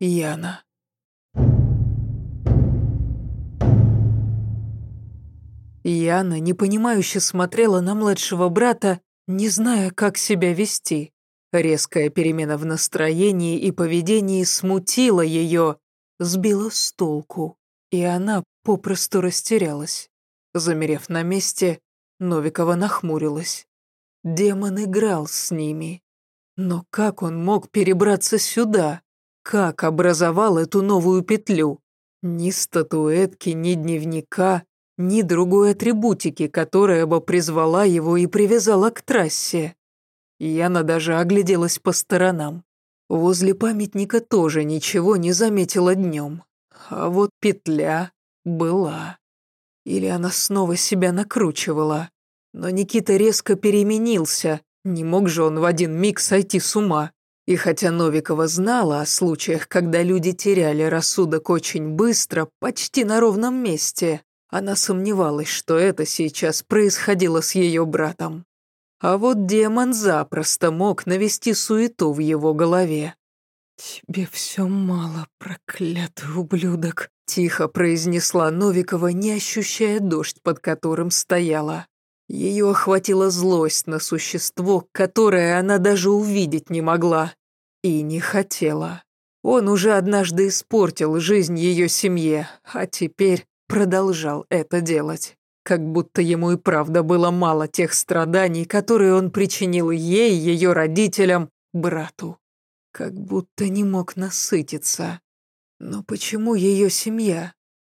Яна. Яна непонимающе смотрела на младшего брата, не зная, как себя вести. Резкая перемена в настроении и поведении смутила ее, сбила с толку, и она попросту растерялась. Замерев на месте, Новикова нахмурилась. Демон играл с ними. Но как он мог перебраться сюда? Как образовал эту новую петлю? Ни статуэтки, ни дневника, ни другой атрибутики, которая бы призвала его и привязала к трассе. Яна даже огляделась по сторонам. Возле памятника тоже ничего не заметила днем. А вот петля была. Или она снова себя накручивала. Но Никита резко переменился. Не мог же он в один миг сойти с ума. И хотя Новикова знала о случаях, когда люди теряли рассудок очень быстро, почти на ровном месте, она сомневалась, что это сейчас происходило с ее братом. А вот демон запросто мог навести суету в его голове. «Тебе все мало, проклятый ублюдок», — тихо произнесла Новикова, не ощущая дождь, под которым стояла. Ее охватила злость на существо, которое она даже увидеть не могла и не хотела. Он уже однажды испортил жизнь ее семье, а теперь продолжал это делать. Как будто ему и правда было мало тех страданий, которые он причинил ей, ее родителям, брату. Как будто не мог насытиться. Но почему ее семья?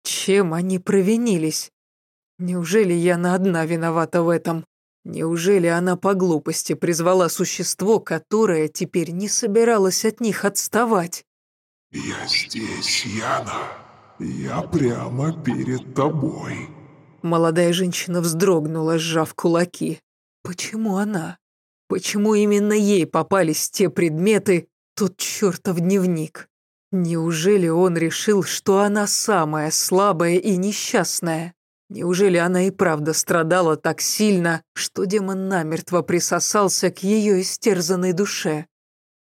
Чем они провинились? Неужели Яна одна виновата в этом? Неужели она по глупости призвала существо, которое теперь не собиралось от них отставать? «Я здесь, Яна. Я прямо перед тобой». Молодая женщина вздрогнула, сжав кулаки. Почему она? Почему именно ей попались те предметы, тот чертов дневник? Неужели он решил, что она самая слабая и несчастная? Неужели она и правда страдала так сильно, что демон намертво присосался к ее истерзанной душе?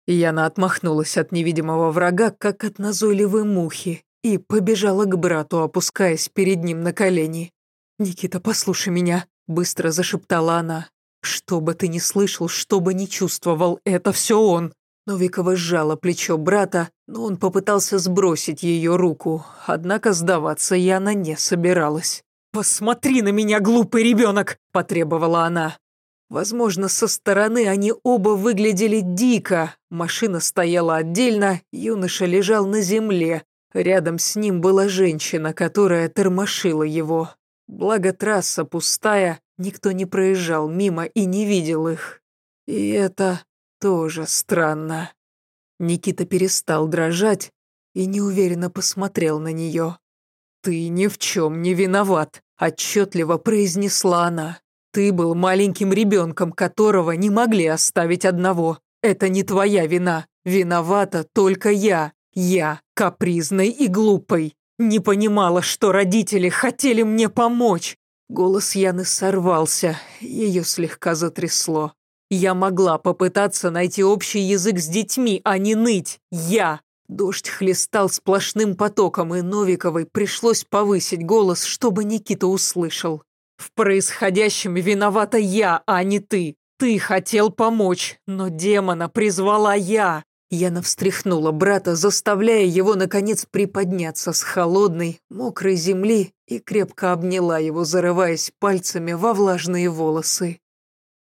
Яна отмахнулась от невидимого врага, как от назойливой мухи, и побежала к брату, опускаясь перед ним на колени. «Никита, послушай меня», — быстро зашептала она. «Что бы ты ни слышал, что бы ни чувствовал, это все он». Новикова сжала плечо брата, но он попытался сбросить ее руку, однако сдаваться Яна не собиралась. «Посмотри на меня, глупый ребенок!» – потребовала она. Возможно, со стороны они оба выглядели дико. Машина стояла отдельно, юноша лежал на земле. Рядом с ним была женщина, которая тормошила его. Благо трасса пустая, никто не проезжал мимо и не видел их. И это тоже странно. Никита перестал дрожать и неуверенно посмотрел на нее. «Ты ни в чем не виноват», — отчетливо произнесла она. «Ты был маленьким ребенком, которого не могли оставить одного. Это не твоя вина. Виновата только я. Я, капризной и глупой. Не понимала, что родители хотели мне помочь. Голос Яны сорвался, ее слегка затрясло. Я могла попытаться найти общий язык с детьми, а не ныть. Я. Дождь хлестал сплошным потоком, и Новиковой пришлось повысить голос, чтобы Никита услышал. В происходящем виновата я, а не ты. Ты хотел помочь, но демона призвала я. Яна встряхнула брата, заставляя его, наконец, приподняться с холодной, мокрой земли и крепко обняла его, зарываясь пальцами во влажные волосы.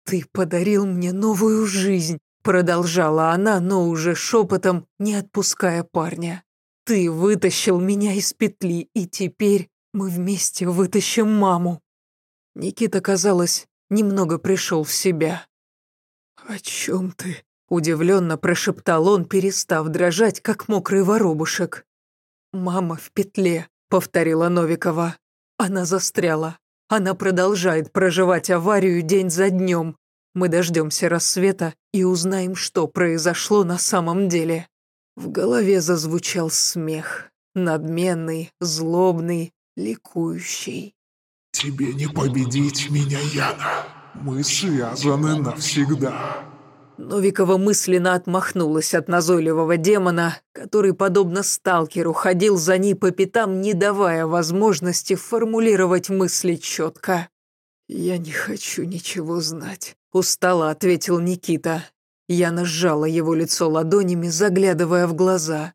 «Ты подарил мне новую жизнь», — продолжала она, но уже шепотом, не отпуская парня. «Ты вытащил меня из петли, и теперь мы вместе вытащим маму». Никита, казалось, немного пришел в себя. «О чем ты?» Удивленно прошептал он, перестав дрожать, как мокрый воробушек. «Мама в петле», — повторила Новикова. Она застряла. Она продолжает проживать аварию день за днем. Мы дождемся рассвета и узнаем, что произошло на самом деле. В голове зазвучал смех. Надменный, злобный, ликующий. «Тебе не победить меня, Яна. Мы связаны навсегда». Новикова мысленно отмахнулась от назойливого демона, который, подобно сталкеру, ходил за ней по пятам, не давая возможности формулировать мысли четко. «Я не хочу ничего знать», — устало ответил Никита. Я сжала его лицо ладонями, заглядывая в глаза.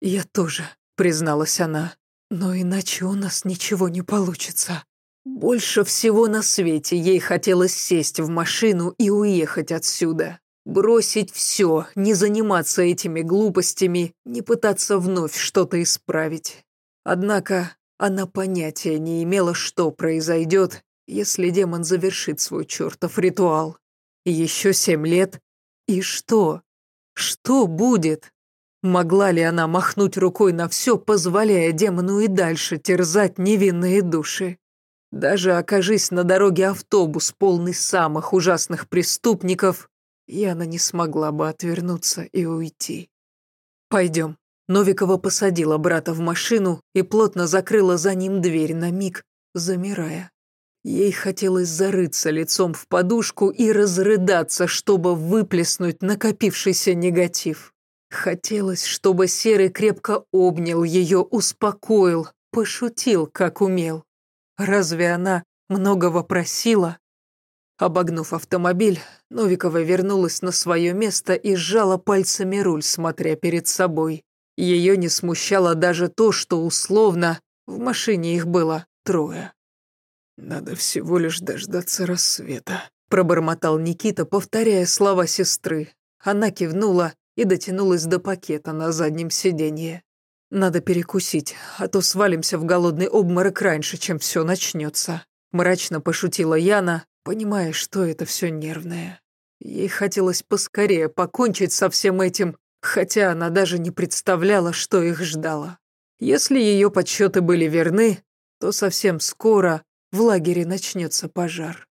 «Я тоже», — призналась она. «Но иначе у нас ничего не получится». Больше всего на свете ей хотелось сесть в машину и уехать отсюда. Бросить все, не заниматься этими глупостями, не пытаться вновь что-то исправить. Однако она понятия не имела, что произойдет, если демон завершит свой чертов ритуал. Еще семь лет. И что? Что будет? Могла ли она махнуть рукой на все, позволяя демону и дальше терзать невинные души? Даже окажись на дороге автобус, полный самых ужасных преступников, Яна не смогла бы отвернуться и уйти. «Пойдем». Новикова посадила брата в машину и плотно закрыла за ним дверь на миг, замирая. Ей хотелось зарыться лицом в подушку и разрыдаться, чтобы выплеснуть накопившийся негатив. Хотелось, чтобы Серый крепко обнял ее, успокоил, пошутил, как умел. Разве она многого просила? Обогнув автомобиль, Новикова вернулась на свое место и сжала пальцами руль, смотря перед собой. Ее не смущало даже то, что условно в машине их было трое. «Надо всего лишь дождаться рассвета», — пробормотал Никита, повторяя слова сестры. Она кивнула и дотянулась до пакета на заднем сиденье. «Надо перекусить, а то свалимся в голодный обморок раньше, чем все начнется», — мрачно пошутила Яна, понимая, что это все нервное. Ей хотелось поскорее покончить со всем этим, хотя она даже не представляла, что их ждало. Если ее подсчеты были верны, то совсем скоро в лагере начнется пожар.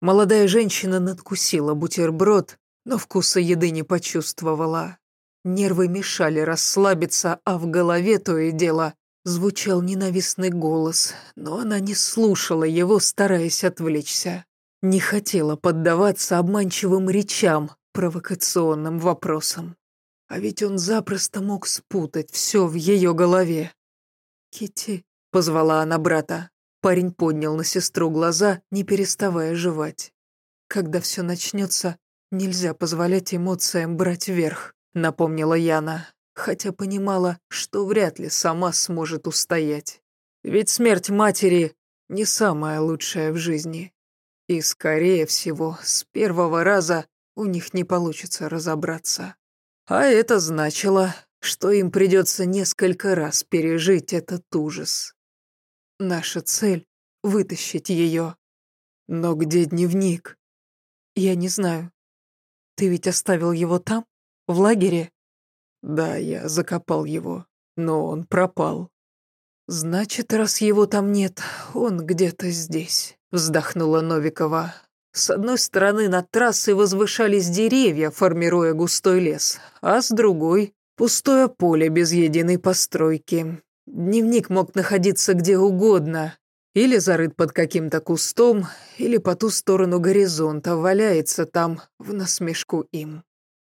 Молодая женщина надкусила бутерброд, но вкуса еды не почувствовала. Нервы мешали расслабиться, а в голове то и дело звучал ненавистный голос, но она не слушала его, стараясь отвлечься. Не хотела поддаваться обманчивым речам, провокационным вопросам. А ведь он запросто мог спутать все в ее голове. Кити, позвала она брата. Парень поднял на сестру глаза, не переставая жевать. «Когда все начнется, нельзя позволять эмоциям брать верх», — напомнила Яна, хотя понимала, что вряд ли сама сможет устоять. Ведь смерть матери не самая лучшая в жизни. И, скорее всего, с первого раза у них не получится разобраться. А это значило, что им придется несколько раз пережить этот ужас. Наша цель — вытащить ее. Но где дневник? Я не знаю. Ты ведь оставил его там, в лагере? Да, я закопал его, но он пропал. Значит, раз его там нет, он где-то здесь. Вздохнула Новикова. С одной стороны над трассой возвышались деревья, формируя густой лес, а с другой — пустое поле без единой постройки. Дневник мог находиться где угодно, или зарыт под каким-то кустом, или по ту сторону горизонта, валяется там в насмешку им.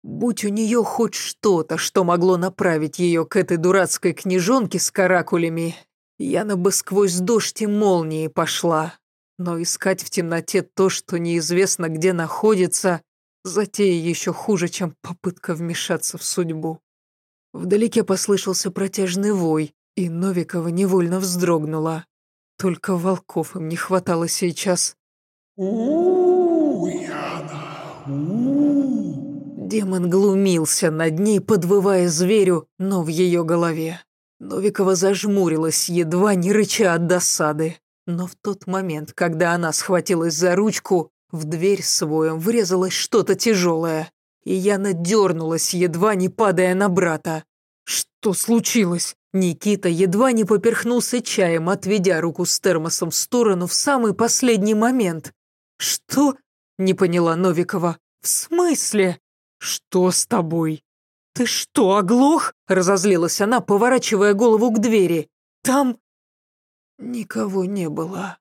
Будь у нее хоть что-то, что могло направить ее к этой дурацкой книжонке с каракулями, Яна бы сквозь дождь и молнии пошла. Но искать в темноте то, что неизвестно где находится, затея еще хуже, чем попытка вмешаться в судьбу. Вдалеке послышался протяжный вой, и Новикова невольно вздрогнула. Только волков им не хватало сейчас. у Яна, у Демон глумился над ней, подвывая зверю, но в ее голове. Новикова зажмурилась, едва не рыча от досады. Но в тот момент, когда она схватилась за ручку, в дверь своем врезалось что-то тяжелое, и Яна дернулась, едва не падая на брата. Что случилось? Никита едва не поперхнулся чаем, отведя руку с термосом в сторону в самый последний момент. «Что?» — не поняла Новикова. «В смысле? Что с тобой?» «Ты что, оглох?» — разозлилась она, поворачивая голову к двери. «Там...» Никого не было.